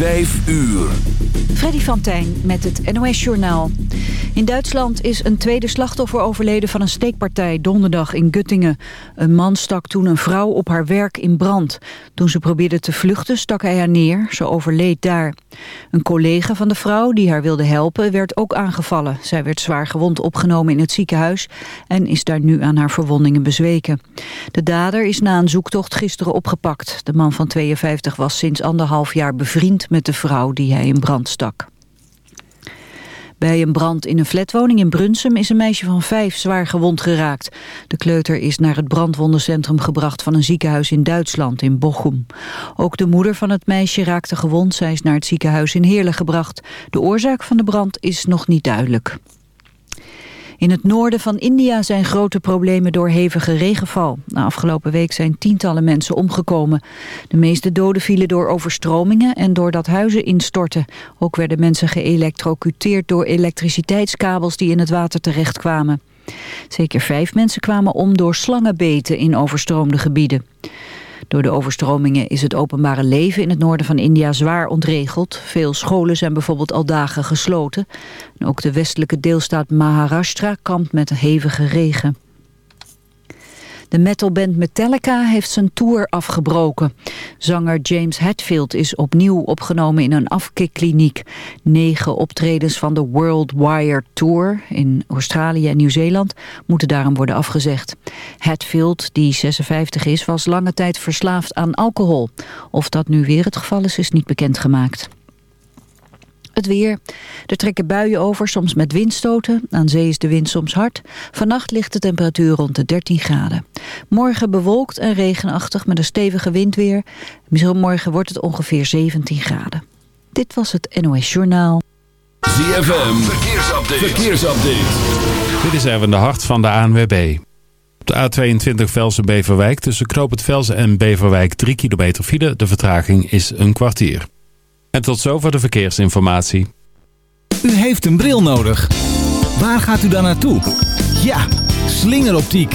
Vijf uur. Freddy van Tijn met het NOS-journaal. In Duitsland is een tweede slachtoffer overleden van een steekpartij donderdag in Guttingen. Een man stak toen een vrouw op haar werk in brand. Toen ze probeerde te vluchten stak hij haar neer. Ze overleed daar. Een collega van de vrouw die haar wilde helpen werd ook aangevallen. Zij werd zwaar gewond opgenomen in het ziekenhuis en is daar nu aan haar verwondingen bezweken. De dader is na een zoektocht gisteren opgepakt. De man van 52 was sinds anderhalf jaar bevriend met de vrouw die hij in brand stak. Bij een brand in een flatwoning in Brunsum is een meisje van vijf zwaar gewond geraakt. De kleuter is naar het brandwondencentrum gebracht van een ziekenhuis in Duitsland, in Bochum. Ook de moeder van het meisje raakte gewond. Zij is naar het ziekenhuis in Heerlen gebracht. De oorzaak van de brand is nog niet duidelijk. In het noorden van India zijn grote problemen door hevige regenval. Na afgelopen week zijn tientallen mensen omgekomen. De meeste doden vielen door overstromingen en doordat huizen instortten. Ook werden mensen geëlectrocuteerd door elektriciteitskabels die in het water terechtkwamen. Zeker vijf mensen kwamen om door slangenbeten in overstroomde gebieden. Door de overstromingen is het openbare leven in het noorden van India zwaar ontregeld. Veel scholen zijn bijvoorbeeld al dagen gesloten. En ook de westelijke deelstaat Maharashtra kampt met hevige regen. De metalband Metallica heeft zijn tour afgebroken. Zanger James Hetfield is opnieuw opgenomen in een afkikkliniek. Negen optredens van de World Wire Tour in Australië en Nieuw-Zeeland moeten daarom worden afgezegd. Hetfield, die 56 is, was lange tijd verslaafd aan alcohol. Of dat nu weer het geval is, is niet bekendgemaakt. Het weer. Er trekken buien over, soms met windstoten. Aan zee is de wind soms hard. Vannacht ligt de temperatuur rond de 13 graden. Morgen bewolkt en regenachtig met een stevige wind weer. Morgen wordt het ongeveer 17 graden. Dit was het NOS Journaal. ZFM. Verkeersupdate. Verkeersupdate. Dit is even de hart van de ANWB. Op de A22 Velsen-Beverwijk tussen Knoop het Velsen en Beverwijk 3 kilometer file. De vertraging is een kwartier. En tot zover de verkeersinformatie. U heeft een bril nodig. Waar gaat u dan naartoe? Ja, slingeroptiek.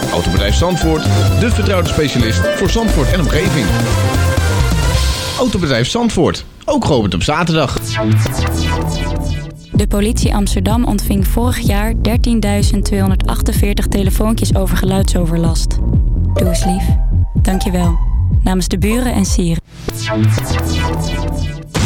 Autobedrijf Zandvoort, de vertrouwde specialist voor Zandvoort en omgeving. Autobedrijf Zandvoort, ook geopend op zaterdag. De politie Amsterdam ontving vorig jaar 13.248 telefoontjes over geluidsoverlast. Doe eens lief. Dankjewel. Namens de buren en sieren.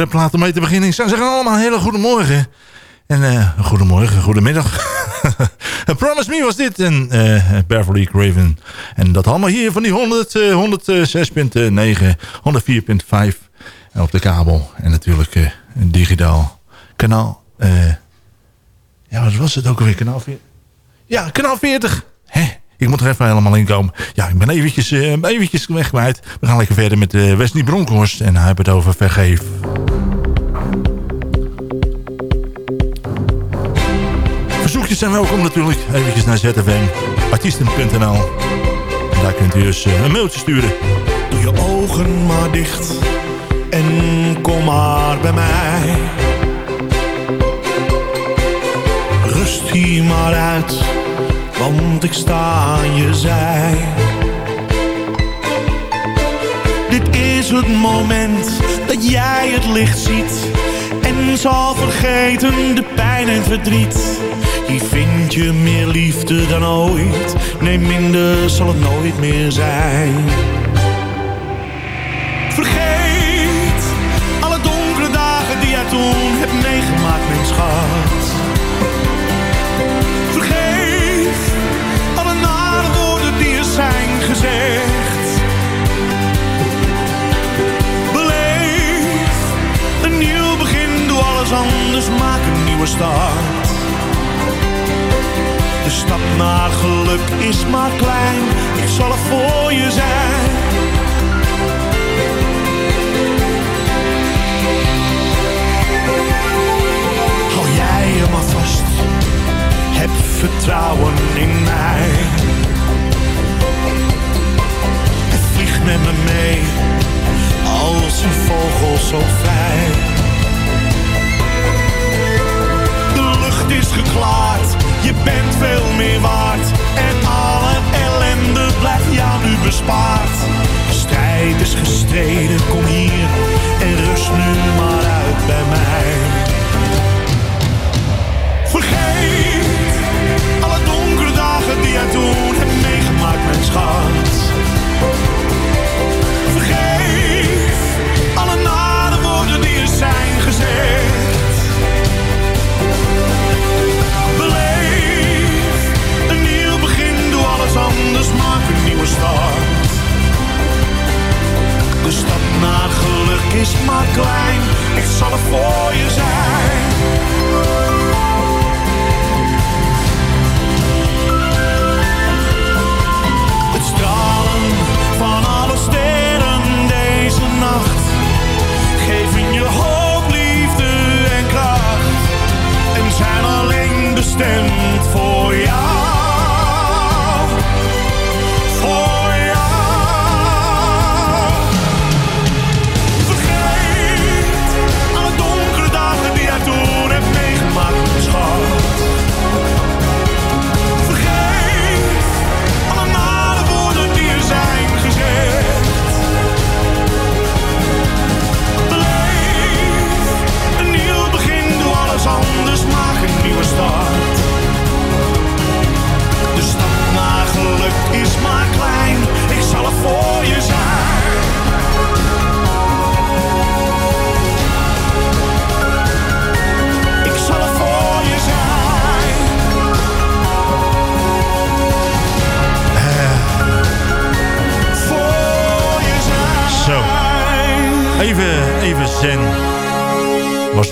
lekkere plaat om mee te beginnen. Ik zou zeggen allemaal een hele goede morgen. En uh, goedemorgen, goedemiddag. Promise Me was dit. En uh, Beverly Craven. En dat allemaal hier van die 100, uh, 106.9, 104.5 op de kabel. En natuurlijk uh, digitaal kanaal. ja, wat was het ook alweer? Kanaal 40? Ja, kanaal 40. Hè? Ik moet er even helemaal in komen. Ja, ik ben eventjes, eventjes weg. We gaan lekker verder met Wesley Bronkhorst. En hij heeft het over vergeef. Verzoekjes zijn welkom natuurlijk. Even naar ZFM, artiesten.nl. Daar kunt u dus een mailtje sturen. Doe je ogen maar dicht en kom maar bij mij. Rust hier maar uit, want ik sta aan je zij. Dit is het moment dat jij het licht ziet en zal vergeten de pijn en verdriet. Hier vind je meer liefde dan ooit. Nee, minder zal het nooit meer zijn. Vergeet alle donkere dagen die jij toen hebt meegemaakt, mijn schat. Anders, maak een nieuwe start. De stap naar geluk is maar klein, ik zal er voor je zijn. Hou jij je maar vast, heb vertrouwen in mij. Vlieg met me mee, als een vogel zo vrij. Lucht is geklaard je bent veel meer waard en alle ellende blijft jou nu bespaard. Strijd is gestreden, kom hier en rust nu maar uit bij mij. Vergeet alle donkere dagen die jij toen hebt meegemaakt, mijn schat. De naar geluk is maar klein, ik zal er voor je zijn. Het stralen van alle sterren deze nacht geven je hoop, liefde en kracht en zijn alleen bestemd voor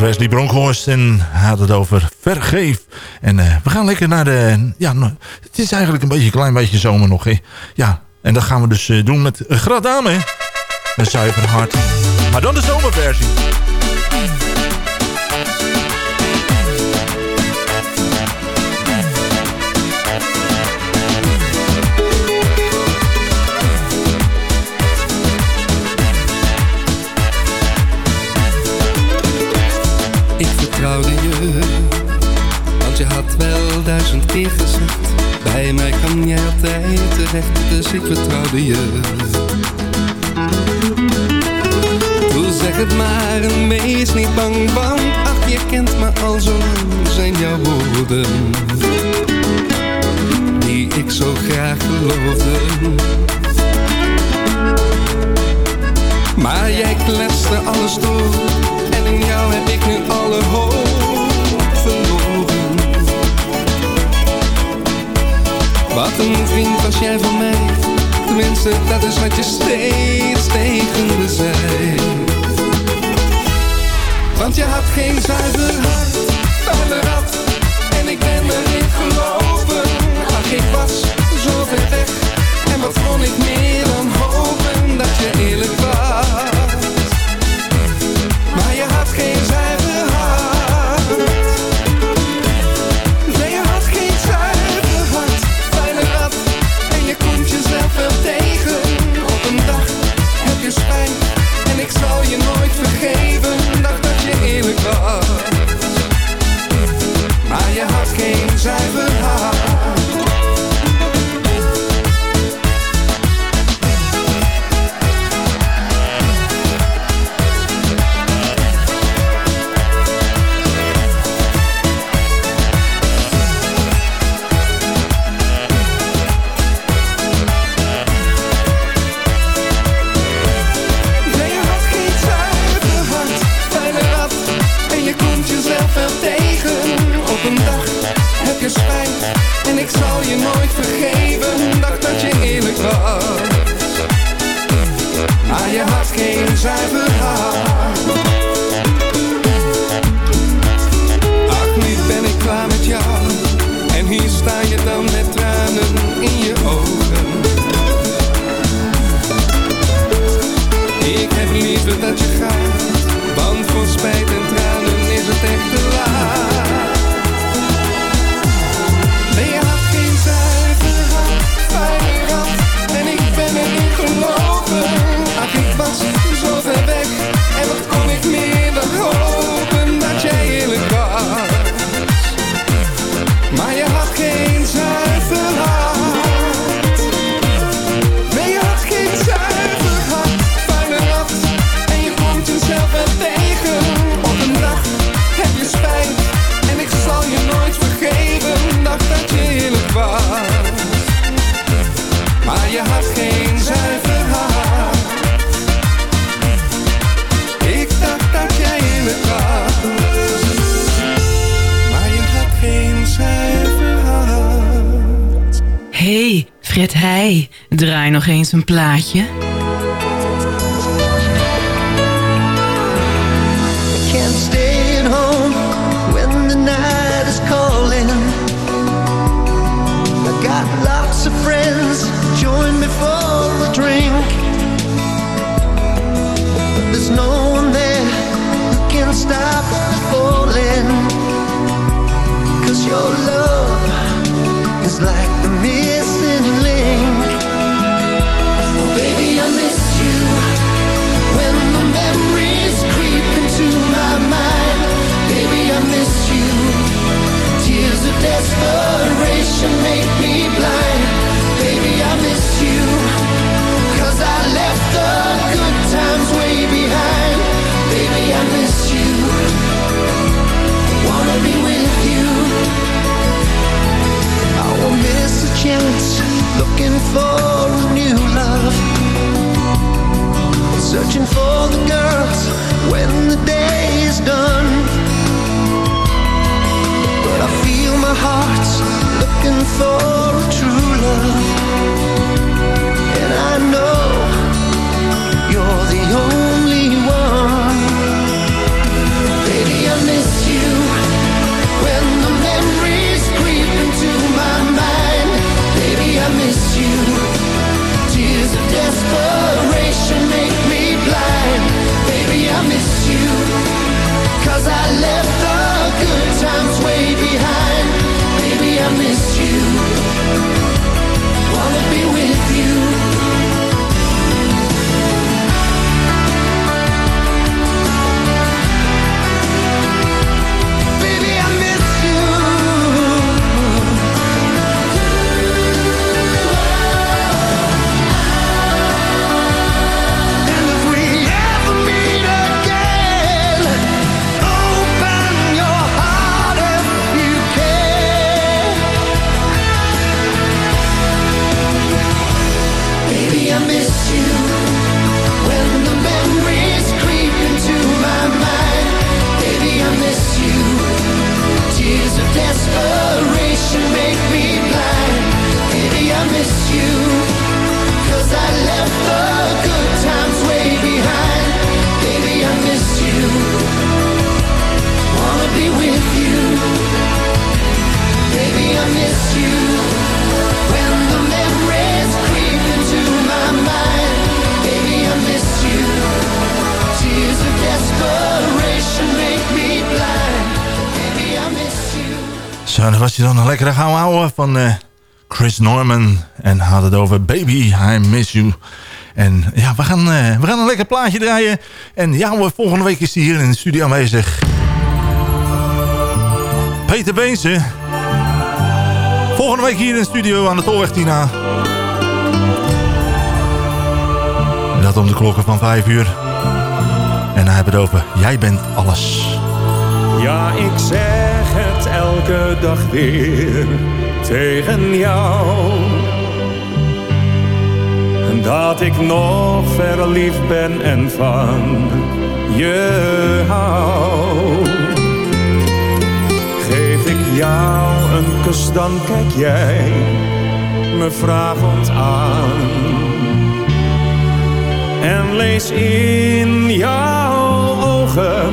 Wesley Bronkhorst en had het over vergeef. En uh, we gaan lekker naar de... Ja, nou, het is eigenlijk een beetje een klein beetje zomer nog. Hè? Ja, en dat gaan we dus uh, doen met Gradame. Een zuiver hart. Maar dan de zomerversie. Bij mij kan jij altijd terecht Dus ik vertrouwde je. Toen zeg het maar en wees niet bang Want ach je kent me al zo lang Zijn jouw woorden. Die ik zo graag geloofde. Maar jij kletste alles door Zo, dan was Wat een vriend was jij van mij. Tenminste, dat is wat je steeds tegen me zei. Want je had geen zuiver. nog eens een plaatje? for a new love. Searching for the girls when the day is done. But I feel my heart's looking for a true love. And I know you're the only hij dan een lekkere gauw ouwe van eh, Chris Norman. En had het over Baby, I Miss You. En ja, we gaan, eh, we gaan een lekker plaatje draaien. En ja, volgende week is hij hier in de studio aanwezig. Peter Beense. Volgende week hier in de studio aan de Tolweg Tina. Dat om de klokken van 5 uur. En dan hebben het over Jij bent alles. Ja, ik zeg het elke dag weer tegen jou. Dat ik nog verliefd ben en van je hou. Geef ik jou een kus, dan kijk jij me vragend aan. En lees in jouw ogen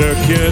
Druk je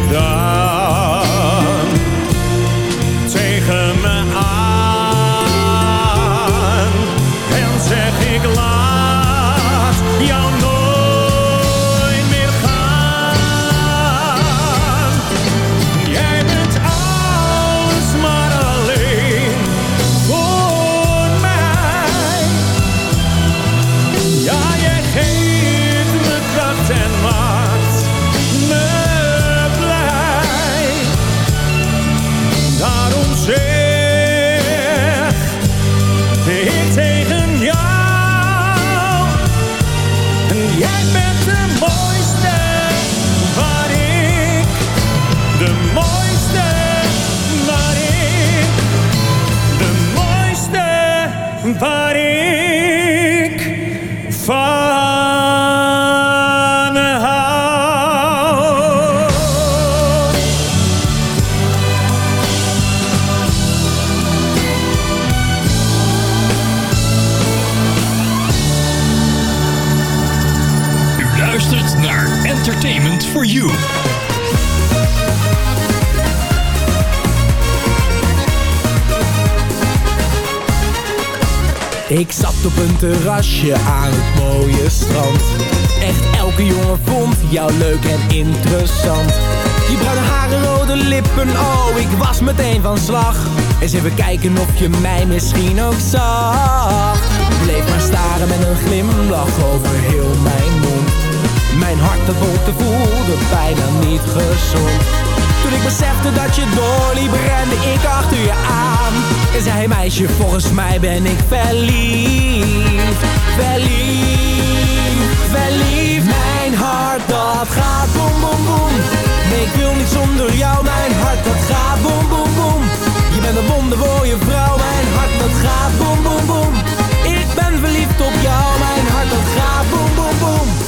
op een terrasje aan het mooie strand. Echt elke jongen vond jou leuk en interessant. Je bruine haren, rode lippen, oh ik was meteen van slag. Eens even kijken of je mij misschien ook zag. Bleef maar staren met een glimlach over heel mijn mond. Mijn hart dat wolkte voelde bijna niet gezond. Toen ik besefte dat je doorliep, rende ik achter je aan. En zei meisje, volgens mij ben ik verliefd. Verliefd, verliefd. Mijn hart dat gaat boem boem boem. Nee, ik wil niet zonder jou. Mijn hart dat gaat boem boem boem. Je bent een wondermooie vrouw. Mijn hart dat gaat boem boem boem. Ik ben verliefd op jou. Mijn hart dat gaat boem boem boem.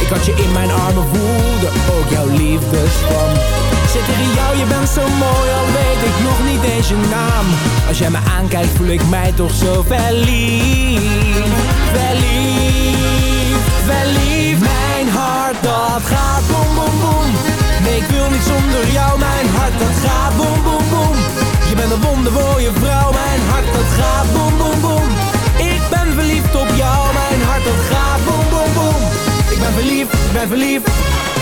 Ik had je in mijn armen, voelde ook jouw liefdespan. Zit tegen jou, je bent zo mooi, al weet ik nog niet eens je naam. Als jij me aankijkt, voel ik mij toch zo verliefd. Verliefd, verliefd. Mijn hart, dat gaat boem, boem, boem. Nee, ik wil niet zonder jou, mijn hart, dat gaat boem, boem, boem. Je bent een wondermooie vrouw, mijn hart, dat gaat boem, boem, boem. Ik ben verliefd op jou, mijn hart, dat gaat boem. Ben verliefd, ik ben verliefd.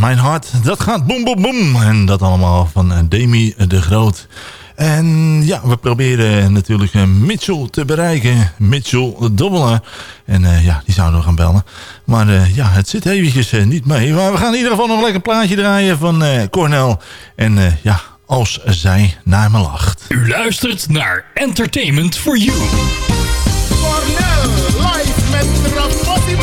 Mijn hart, dat gaat boem boem boem. En dat allemaal van eh, Demi de Groot. En ja, we proberen natuurlijk eh, Mitchell te bereiken. Mitchell Dobbelaar. En eh, ja, die zouden we gaan bellen. Maar eh, ja, het zit eventjes niet mee. Maar we gaan in ieder geval nog een lekker plaatje draaien van eh Cornel. En eh, ja, als zij naar me lacht. U luistert naar Entertainment for You. Cornel, live met Rafotti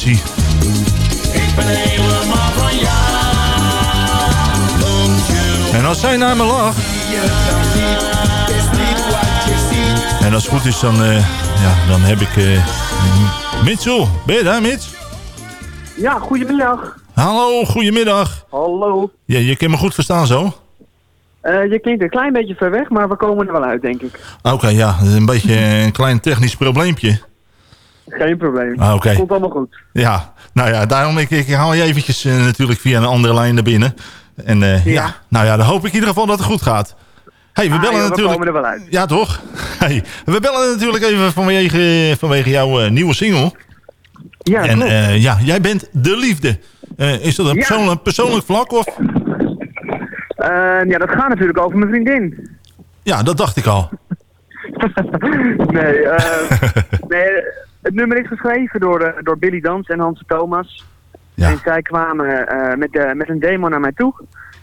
Ik ben helemaal van jou. En als zij naar me lacht. En als het goed is, dan, eh, ja, dan heb ik... eh Mitchell, ben je daar, Mitch? Ja, goedemiddag. Hallo, goedemiddag. Hallo. Ja, je kan me goed verstaan zo? Eh, je klinkt een klein beetje ver weg, maar we komen er wel uit, denk ik. Oké, ja, dat is een beetje een klein technisch probleempje. Geen probleem. Ah. Komt allemaal goed. Ja, nou ja, daarom ik, ik haal je eventjes eh, natuurlijk via een andere lijn naar binnen. En eh, ja. Ja. nou ja, dan hoop ik in ieder geval dat het goed gaat. Hey, we Ah, bellen joh, we natuurlijk... komen er wel uit. Ja, toch? Hey, we bellen natuurlijk even vanwege, vanwege jouw eh, nieuwe single. Ja, En klopt. ja, jij bent de liefde. Is dat een Ja. persoonlijk, persoonlijk vlak? Of? Eh, ja, dat gaat natuurlijk over mijn vriendin. Ja, dat dacht ik al. nee, eh, nee, het nummer is geschreven door, eh, door Billy Dans en Hans Thomas. En zij kwamen eh, met, de, met een demo naar mij toe.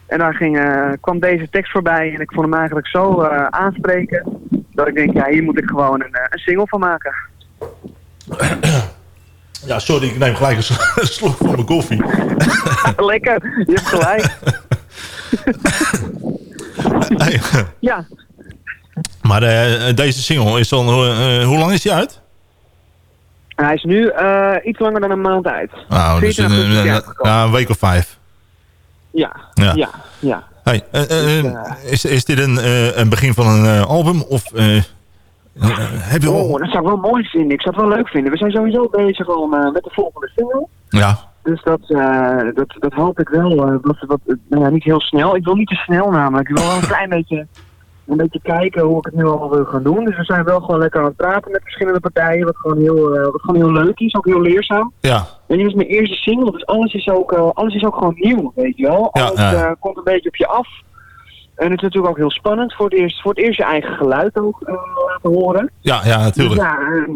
En daar ging, eh, kwam deze tekst voorbij en ik vond hem eigenlijk zo eh, aanspreken. Dat ik denk, ja, hier moet ik gewoon een, een single van maken. Ja, sorry, ik neem gelijk een sl- een slok van mijn koffie. Lekker, je hebt gelijk. Ja, maar eh, deze single, is al, eh, hoe lang is die uit? hij is nu eh, iets langer dan een maand uit. Nou, dus 14 een, een- week of vijf. Ja, Ja. ja, ja. Hey, eh, eh, is, is dit een, eh, een begin van een eh, album? Of eh, eh, heb je al... Oh, dat zou ik wel mooi vinden. Ik zou het wel leuk vinden. We zijn sowieso bezig om, eh, met de volgende single. Ja, Dus dat, eh, dat, dat hoop ik wel. eh, dat, dat, nou ja, niet heel snel. Ik wil niet te snel namelijk. Ik wil wel een klein beetje, een beetje kijken hoe ik het nu allemaal wil gaan doen. Dus we zijn wel gewoon lekker aan het praten met verschillende partijen. Wat gewoon heel, eh, wat gewoon heel leuk is. Ook heel leerzaam. ja, En dit is mijn eerste single. Dus alles is ook, eh, alles is ook gewoon nieuw, weet je wel. Ja, Alles ja. eh, komt een beetje op je af. En het is natuurlijk ook heel spannend. Voor het eerst, voor het eerst je eigen geluid ook laten horen. ja, ja, natuurlijk. Dus ja, eh,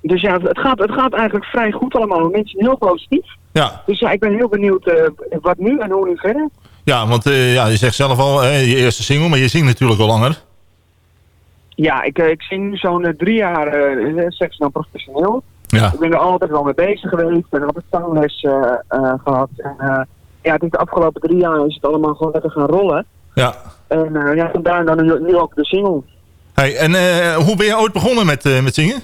dus ja het, gaat, het gaat eigenlijk vrij goed allemaal. Mensen zijn heel positief. Ja, Dus ja, ik ben heel benieuwd wat nu en hoe nu verder. Ja want eh, ja, je zegt zelf al, eh, je eerste single, maar je zingt natuurlijk al langer. Ja, ik, eh, ik zing nu zo'n eh, drie jaar eh seks dan professioneel. Ja. Ik ben er altijd wel mee bezig geweest en altijd zangles eh, eh, gehad. En ja, het is de afgelopen drie jaar is het allemaal gewoon lekker gaan rollen. Ja. En ja, vandaar dan nu, nu ook de single. Hey, en hoe ben je ooit begonnen met, met zingen?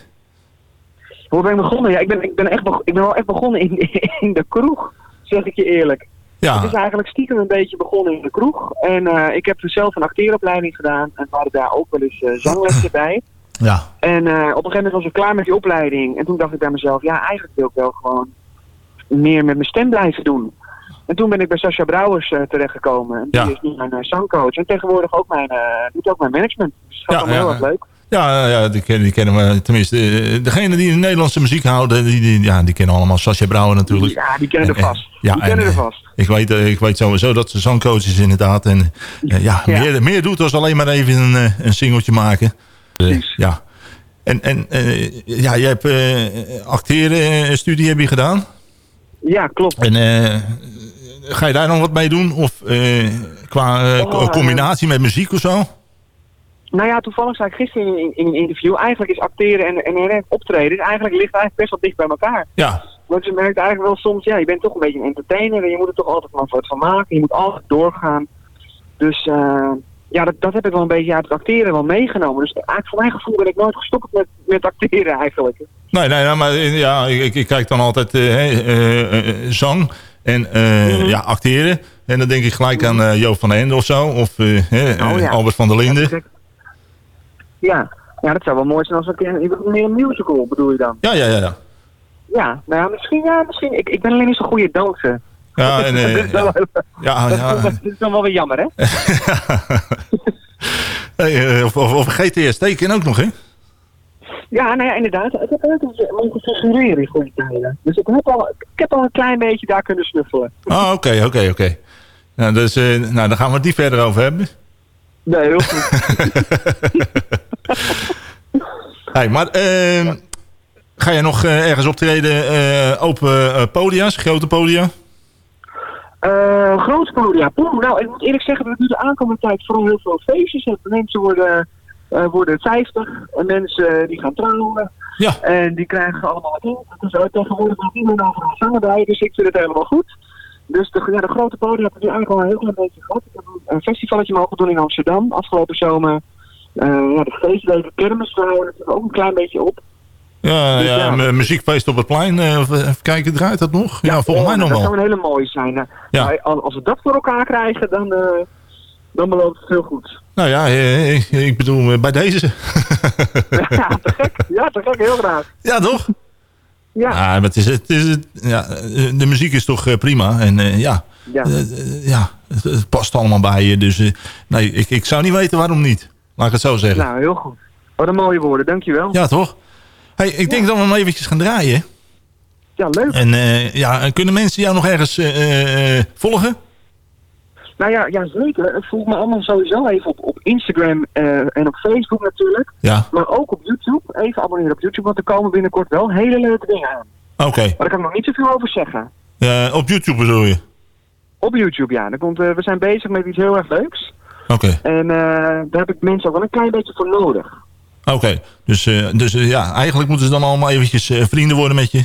Hoe ben ik begonnen? Ja, ik ben, ik ben, echt ik ben wel echt begonnen in, in de kroeg, zeg ik je eerlijk. Ja. Het is eigenlijk stiekem een beetje begonnen in de kroeg. En eh, ik heb zelf een acteeropleiding gedaan en we hadden daar ook wel eens zanglessen bij. Ja. En eh, op een gegeven moment was ik klaar met die opleiding. En toen dacht ik bij mezelf, ja, eigenlijk wil ik wel gewoon meer met mijn stem blijven doen. En toen ben ik bij Sascha Brouwers terechtgekomen. En die Ja. is nu mijn zangcoach. En tegenwoordig ook mijn, doet ook mijn management. Dus het gaat Ja, allemaal heel erg leuk. Ja, ja die, kennen, die kennen we tenminste. eh, degene die de Nederlandse muziek houden, die, die, ja, die kennen allemaal Sascha Brouwer natuurlijk. Ja, die kennen En, er eh, vast. ja, die kennen en, er eh, vast. Ik weet, eh, ik weet sowieso dat ze zangcoach is inderdaad. En eh, ja, Ja. Meer, meer doet dan alleen maar even een, eh, een singeltje maken. Eh, ja. En, en eh, ja, je hebt eh acteren eh, studie heb je gedaan. Ja, klopt. En eh, ga je daar nog wat mee doen? Of eh, qua eh, Oh, combinatie met muziek of zo? Nou ja, toevallig zei ik gisteren in, in een interview, eigenlijk is acteren en, en, en optreden, eigenlijk ligt eigenlijk best wel dicht bij elkaar. Ja. Want je merkt eigenlijk wel soms, ja, je bent toch een beetje een entertainer en je moet er toch altijd wat van maken. Je moet altijd doorgaan. Dus eh, ja, dat, dat heb ik wel een beetje uit het acteren wel meegenomen. Dus eigenlijk voor mijn gevoel ben ik nooit gestopt met, met acteren eigenlijk. Nee, nee, nee, maar eh, ja, ik, ik kijk dan altijd eh, zang en eh, Mhm. ja, acteren. En dan denk ik gelijk aan Joop van den Ende of zo. Of Oh, ja. Albert van der Linden. Ja, ja dat zou wel mooi zijn als ik een, meer een musical bedoel je dan? Ja, ja, ja. ja. Ja, nou ja, misschien, ja, misschien. Ik, ik ben alleen niet zo'n goede danser. Ja, eh, wel- ja, dat, ja. dat- dat is dan wel weer jammer, hè? Hey, eh, of, of, of ken ook nog, hè? Ja, nou ja, inderdaad. Ik heb ook eens mogen figureren in goede tijden. Dus ik heb, al, ik heb al een klein beetje daar kunnen snuffelen. Oh, oké, oké, oké. Nou, dus, eh, nou, dan gaan we het niet verder over hebben. Nee, heel goed. Hey, maar ehm, ga je nog eh, ergens optreden? eh open eh, podia's, grote podia? Eh grote podia. Poeh, nou, ik moet eerlijk zeggen dat ik nu de aankomende tijd vooral heel veel feestjes heb. Mensen worden, eh, worden 50 en mensen eh, die gaan trouwen. Ja. En die krijgen allemaal wat in. Dus tegenwoordig nog iemand overal zanger bij, dus ik vind het helemaal goed. Dus de, ja, de grote podia heb ik nu eigenlijk al een heel klein beetje gehad. Ik heb een, een festivalletje mogen doen in Amsterdam afgelopen zomer. Eh ja, de feestleven kermis trouwen natuurlijk ook een klein beetje op. Ja, Dus ja, ja. mu- muziekfeest op het plein. eh, even kijken, draait dat nog? Ja, volgens mij nog dat wel. zou een hele mooie zijn. Ja. Als we dat voor elkaar krijgen, dan, eh, dan belooft het heel goed. Nou ja, eh, ik, bedoel, eh, bij deze. ja, te gek. Ja, te gek. Heel graag. Ja, toch? Ja. Ja, maar het is, het is, het- ja, eh, de muziek is toch eh, prima. En eh, ja, Ja. eh, eh, ja, het, het past allemaal bij je. Dus eh, nee, ik, ik zou niet weten waarom niet. Laat ik het zo zeggen. Nou, heel goed. Wat een mooie woorden, dankjewel. Ja, toch? Hey, ik denk dat we hem eventjes gaan draaien. Ja, leuk. En eh, ja, en kunnen mensen jou nog ergens eh, eh, volgen? Nou ja, ja zeker. Het volgt me allemaal sowieso even op, op Instagram en op Facebook natuurlijk. Ja. Maar ook op YouTube. Even abonneren op YouTube, want er komen binnenkort wel hele leuke dingen aan. Oké. Maar daar kan ik nog niet zoveel over zeggen. Eh, op YouTube bedoel je? Op YouTube, ja. Er komt, we zijn bezig met iets heel erg leuks. Oké. En eh, daar heb ik mensen ook wel een klein beetje voor nodig. Oké. Dus, eh, dus eh, ja, eigenlijk moeten ze dan allemaal eventjes vrienden worden met je.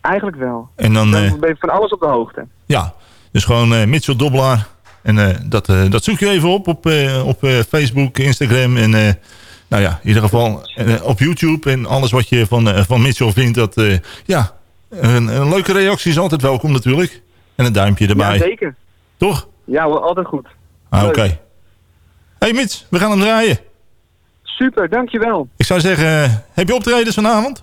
Eigenlijk wel. En dan, Dan ben je van alles op de hoogte. ja, dus gewoon Mitchell Dobbelaar. En dat, dat zoek je even op op, op Facebook, Instagram en nou ja, in ieder geval op YouTube. En alles wat je van, van Mitchell vindt, dat ja, een, een leuke reactie is altijd welkom natuurlijk. En een duimpje erbij. Ja, zeker. Toch? Ja, altijd goed. Ah, Oké. Hey Mits, we gaan hem draaien. Super, dankjewel. Ik zou zeggen, heb je optredens vanavond?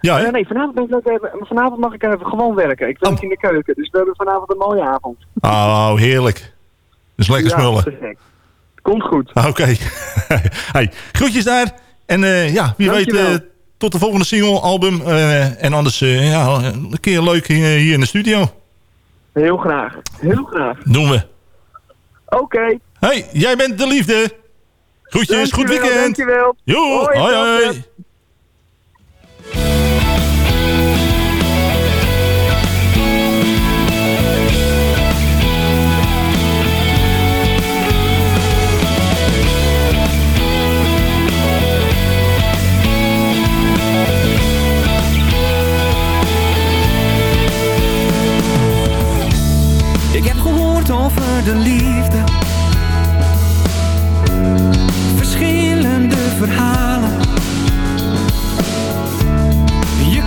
Ja, hè? Eh, nee, vanavond, ben ik leuk even, vanavond mag ik even gewoon werken. Ik werk in de keuken, dus we hebben vanavond een mooie avond. Oh, heerlijk. Dus lekker Ja, smullen. gek. Komt goed. Ah, Oké. hey, groetjes daar. En eh, ja, wie Dankjewel. weet eh, tot de volgende single, album. en anders ja, een keer leuk hier, hier in de studio. Heel graag. Heel graag. Doen we. Oké. Hey, jij bent de liefde. Groetjes, goed Dankjewel, weekend. dankjewel. Jo, Hoi, hoi, hoi. Ik heb gehoord over de liefde. Je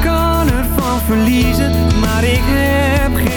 kan ervan verliezen, maar ik heb geen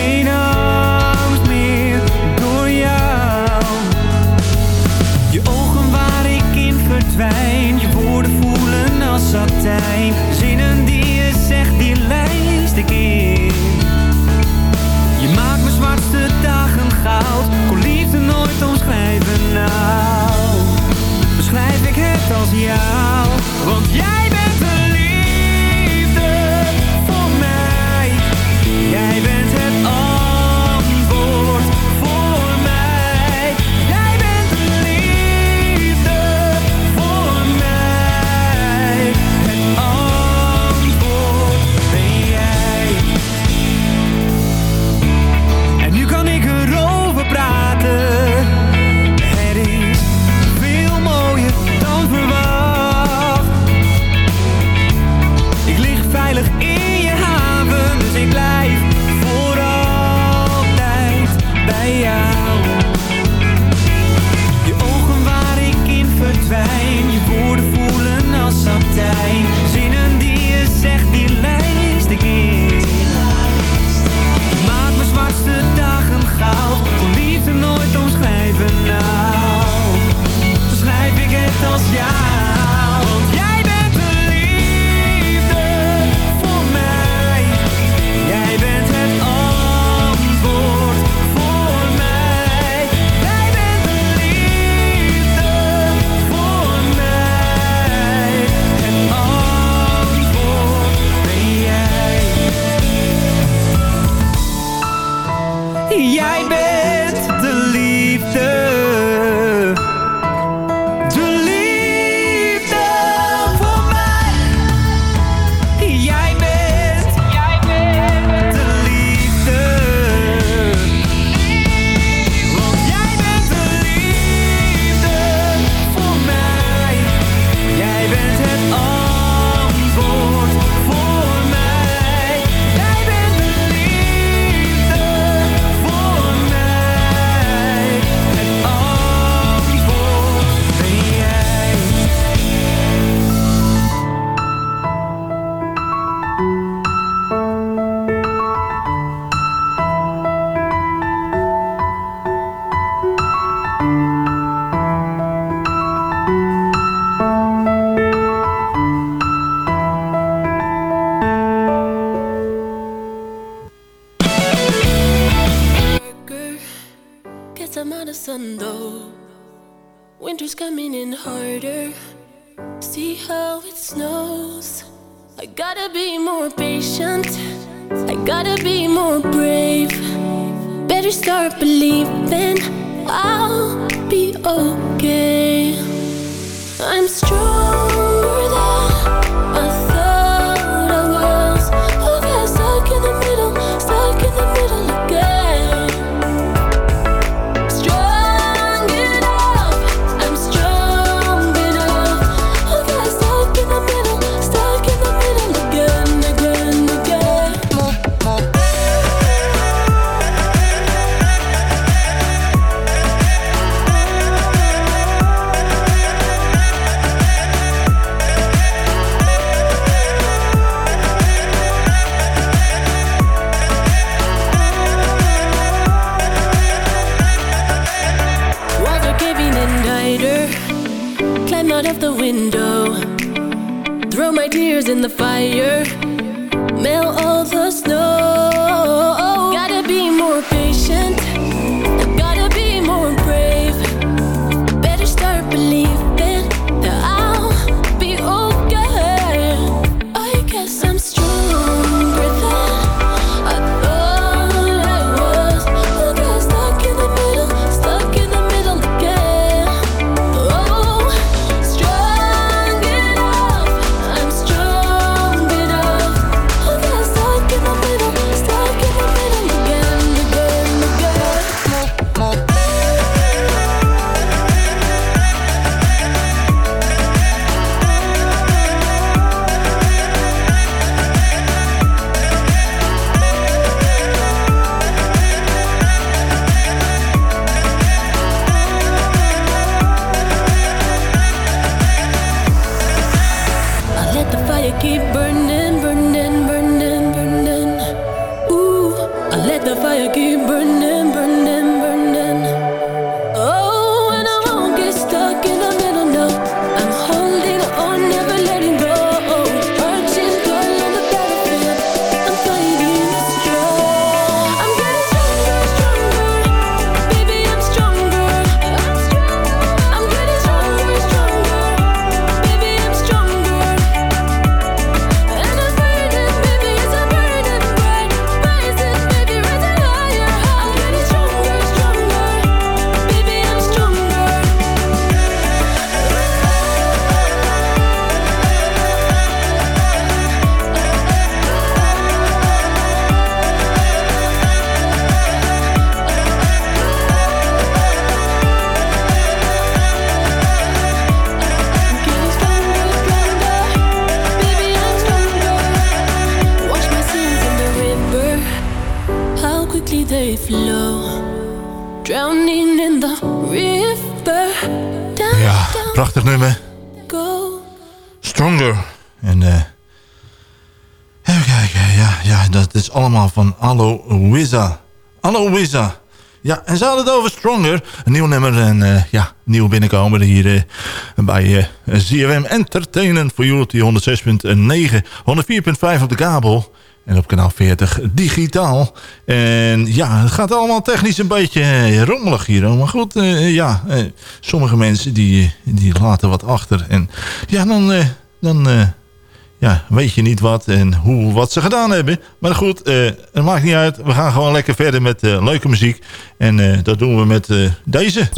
my tears in the fire. Melt all Ja, prachtig nummer. Stronger. En eh even kijken. Ja, ja, dat is allemaal van Allo Wizza. Allo Wizza. Ja, en ze hadden het over Stronger. Een nieuw nummer en eh, ja, nieuw binnenkomen hier eh, bij eh ZFM Entertainment voor die 106.9, 104.5 op de kabel. En op kanaal 40 digitaal. En ja, het gaat allemaal technisch een beetje eh, rommelig hier. Maar goed, eh, ja, eh, sommige mensen die, die laten wat achter. En ja, dan, dan ja, weet je niet wat en hoe, wat ze gedaan hebben. Maar goed, het maakt niet uit. We gaan gewoon lekker verder met leuke muziek. En dat doen we met deze.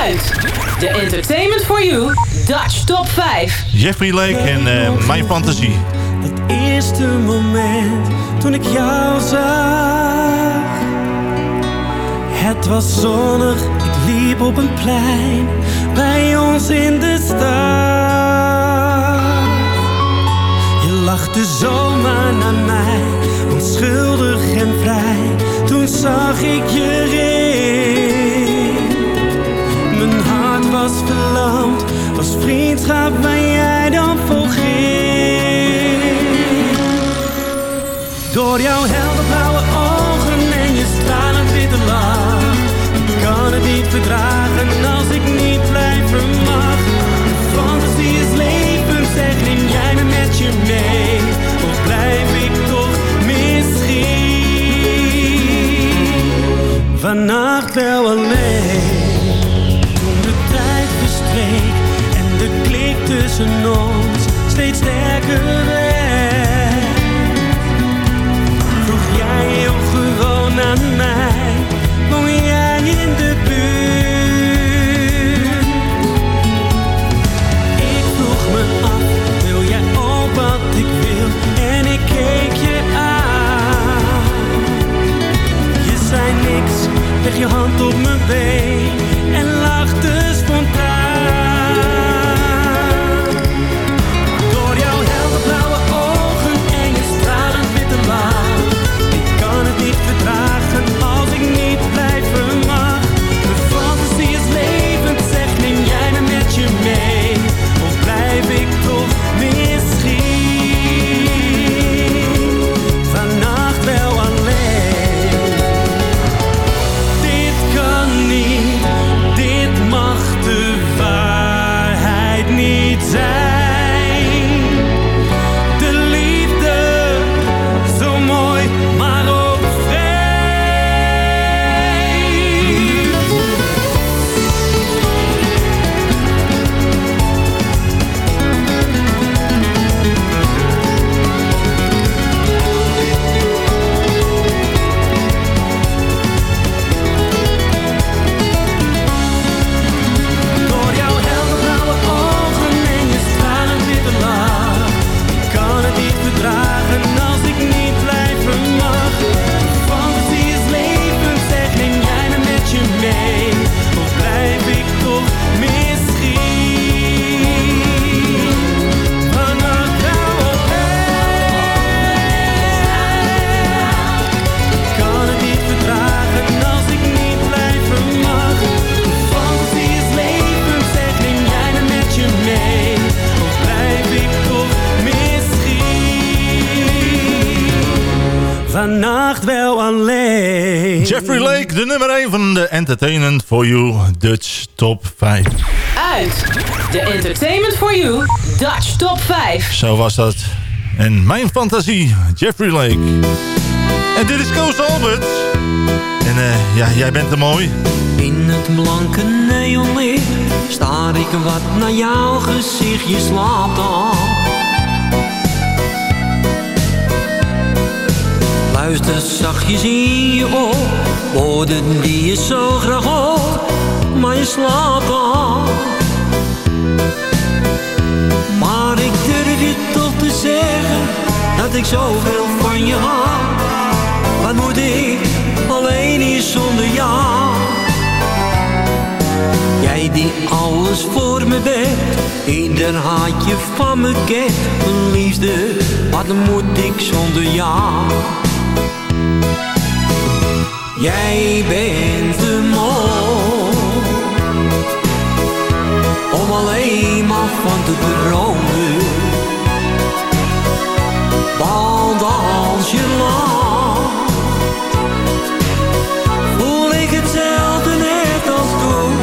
Uit de Entertainment for You Dutch Top 5. Jeffrey Lake en Mijn Fantasie. Eerste moment toen ik jou zag. Het was zonnig, ik liep op een plein bij ons in de stad. Je lachte zomaar naar mij, onschuldig en vrij. Toen zag ik je ring. Mijn hart was verlamd, was vriendschap waar jij dan voor Door jouw helderblauwe ogen en je stralend witte lach. Ik kan het niet verdragen als ik niet blijven mag. Fantasie is leven, zeg neem jij me met je mee. Of blijf ik toch misschien vannacht wel alleen. Lake, de nummer 1 van de Entertainment for You Dutch Top 5. Uit de Entertainment for You Dutch Top 5. Zo was dat. En mijn fantasie, Jeffrey Lake. En dit is Koos Albert. En eh, ja, jij bent er mooi. In het blanke neonlicht staar ik wat naar jouw gezicht, je slaapt al. Luister zachtjes in je oor, woorden die je zo graag hoort, maar je slaapt al. Maar ik durf je toch te zeggen, dat ik zoveel van je hou. Wat moet ik alleen hier zonder jou? Jij die alles voor me bent, ieder haatje van me kent. Liefde, wat moet ik zonder jou? Jij bent te mooi om alleen maar van te dromen. Want als je lacht, voel ik hetzelfde net als toen.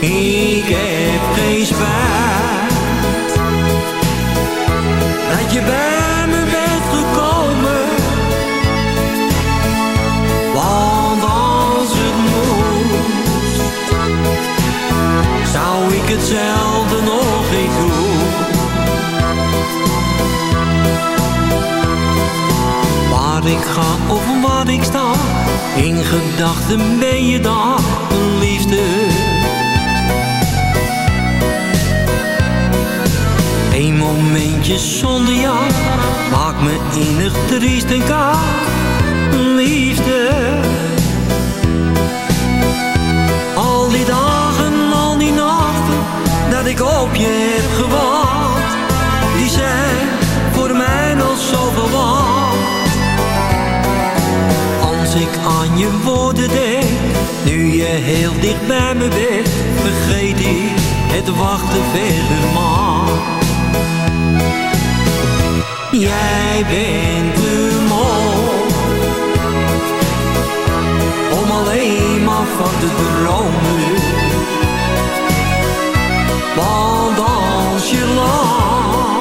Ik heb geen ga of waar ik sta, in gedachten ben je daar, liefde. Een momentje zonder jou maakt me innig triest en koud, liefde. Al die dagen, al die nachten dat ik op je heb gewacht, die zijn voor mij nog zoveel waard. Ik aan je woorden denk, nu je heel dicht bij me bent, vergeet ik het wachten verder maar. Jij bent te mooi om alleen maar van te dromen. Want als je lacht,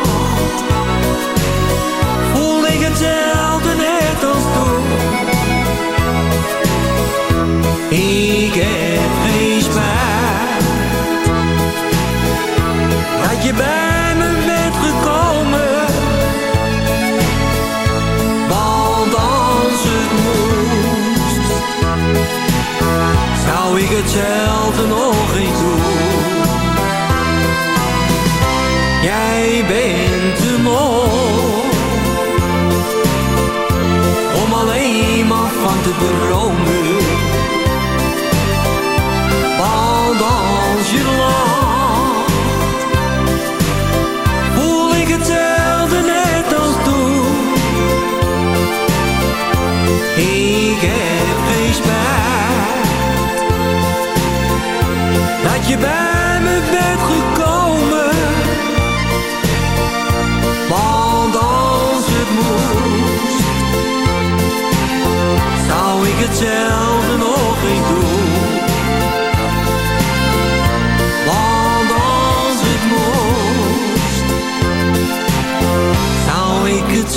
Ik heb geen spijt dat je bij me bent gekomen. Want als het moest, zou ik hetzelfde nog eens doen. Jij bent te mooi om alleen maar van te dromen.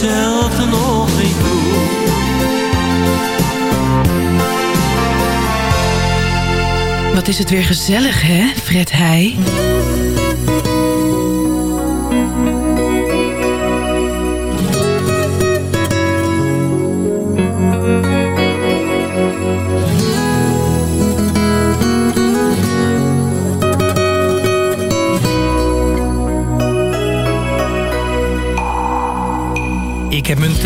Ik hetzelfde nog eens doen. Wat is het weer gezellig, hè, Fred Heij?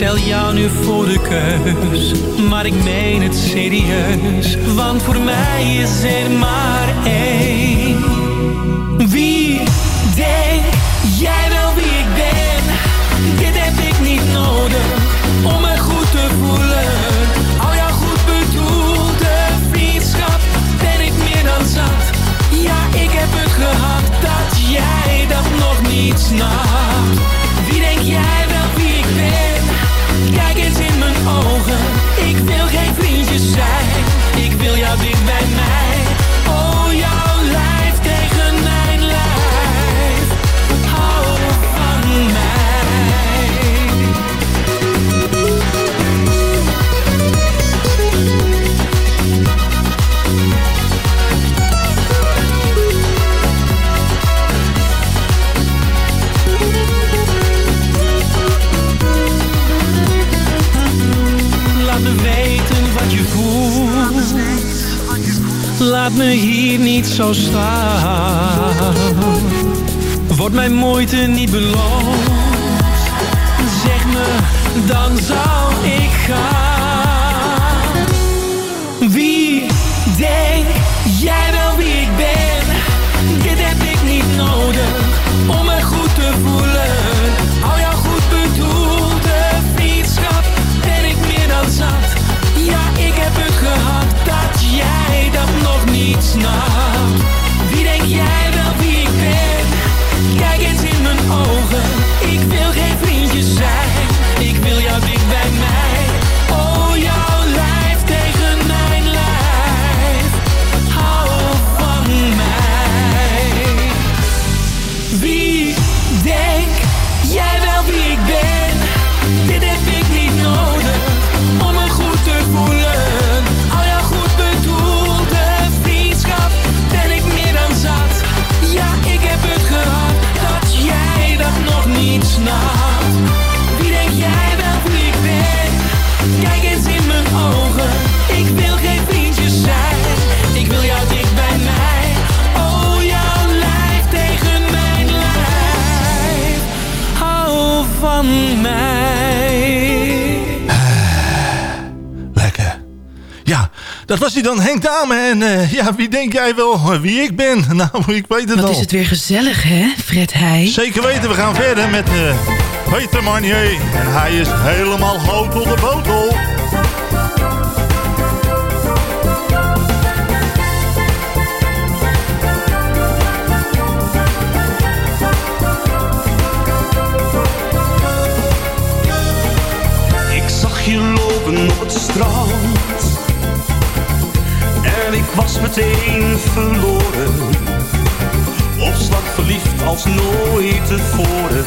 stel jou nu voor de keus, maar ik meen het serieus. Want voor mij is er maar één. Niet zo staan. Dan dan, aan me En eh, ja, wie denk jij wel wie ik ben? Nou, ik weet het Wat al. is het weer gezellig, hè, Fred Heij? Zeker weten, we gaan verder met uh, Peter Marnier. En hij is helemaal groot op de botel. Ik zag je lopen op het strand was meteen verloren. Op slag verliefd als nooit tevoren.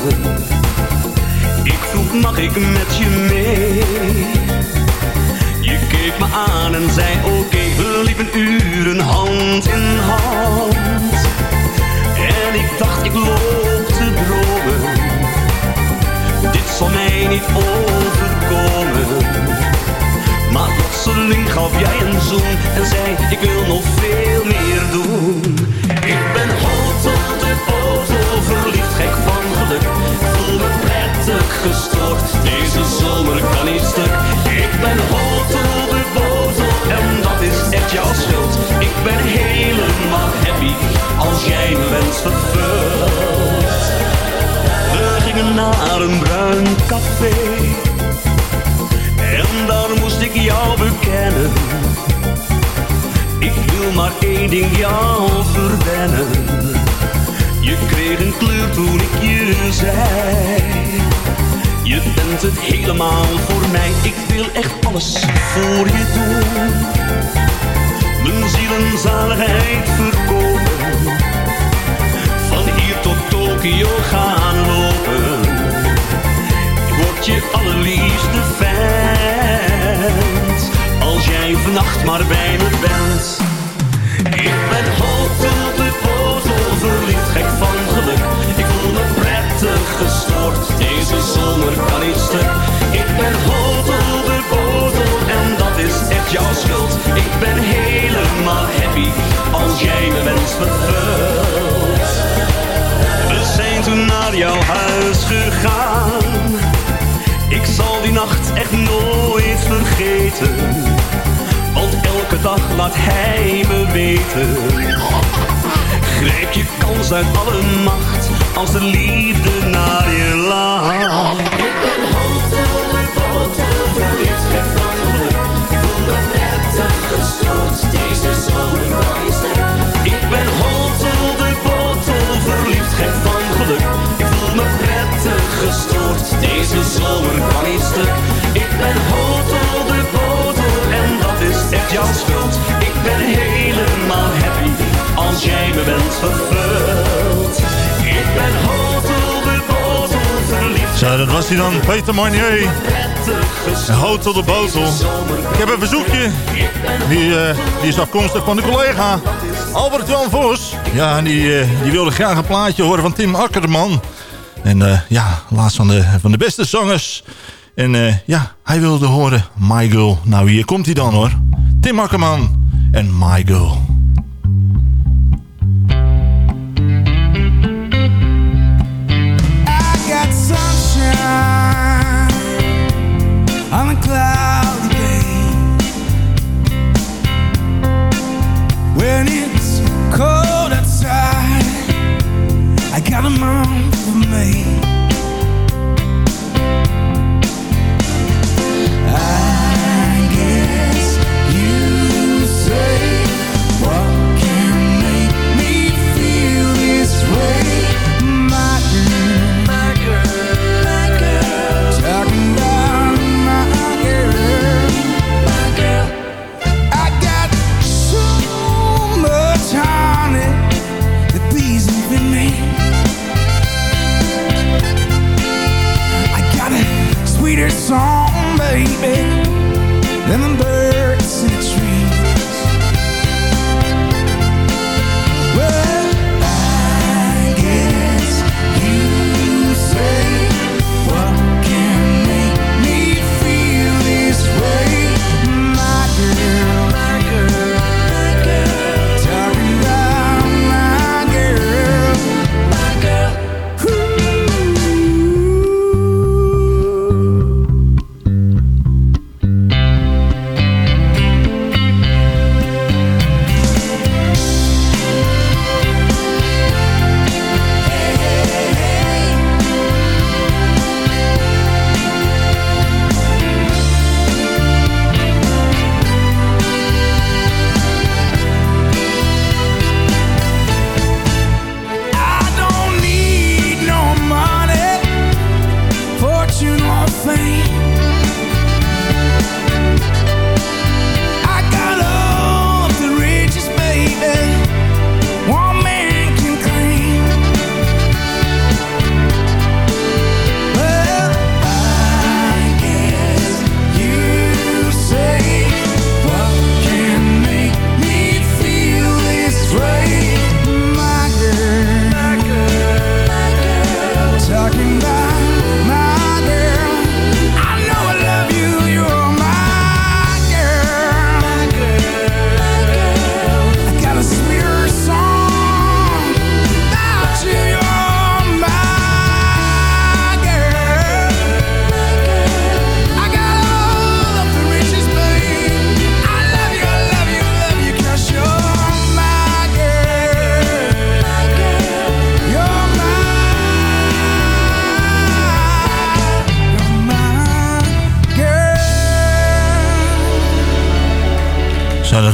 Ik vroeg, mag ik met je mee? Je keek me aan en zei, oké, we liepen uren hand in hand. En ik dacht, ik loop te dromen. Dit zal mij niet overkomen. Gaf jij een zoen en zei, ik wil nog veel meer doen. Ik ben hot op de foto, verliefd, gek van geluk. Voel me prettig gestoord, deze zomer kan niet stuk. Ik ben hot de foto en dat is echt jouw schuld. Ik ben helemaal happy als jij mijn wens vervult. We gingen naar een bruin café maar één ding jou verwennen. Je kreeg een kleur toen ik je zei. Je bent het helemaal voor mij. Ik wil echt alles voor je doen. Mijn ziel en zaligheid verkopen. Van hier tot Tokio gaan lopen. Ik word je allerliefste vent. Als jij vannacht maar bij me bent. Ik ben hot op de foto, verliefd, gek van geluk. Ik voel me prettig gestoord, deze zomer kan niet stuk. Ik ben hot op de foto en dat is echt jouw schuld. Ik ben helemaal happy als jij mijn wens vervult. We zijn toen naar jouw huis gegaan. Ik zal die nacht echt nooit vergeten. Elke dag laat hij me weten. Grijp je kans uit alle macht als de liefde naar je lacht. Ik ben hot op de foto, verliefd, van geluk. Voel me prettig gestoord, deze zomer stuk. Ik ben hot op de foto, verliefd, gek van geluk. Ik voel me prettig gestoord, deze zomer kan niet stuk. Ik ben hot op de en dat is echt jouw schuld. Ik ben helemaal happy als jij me bent vervuld. Ik ben hot op de foto, verliefd. Zo, dat was hij dan, Peter Marnier. Hout op de botel. Ik heb een verzoekje. Die, eh, die is afkomstig van de collega. Albert Jan Vos. Ja, die, eh, die wilde graag een plaatje horen van Tim Akkerman. En eh, ja, laatst van de, van de beste zangers. En eh, ja, hij wilde horen My Girl. Nou, hier komt hij dan hoor. Tim Akkerman en My Girl. I got sunshine on a cloudy day. When it's cold outside, I got a month of May.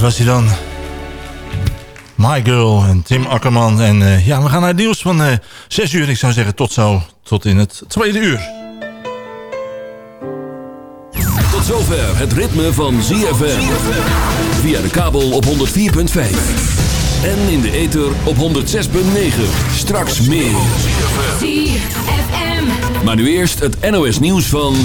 Was hij dan. My Girl en Tim Akkerman. En eh, ja, we gaan naar het nieuws van eh 6 uur. Ik zou zeggen tot zo, tot in het tweede uur. Tot zover het ritme van ZFM. Via de kabel op 104.5. En in de ether op 106.9. Straks meer. ZFM. Maar nu eerst het NOS nieuws van...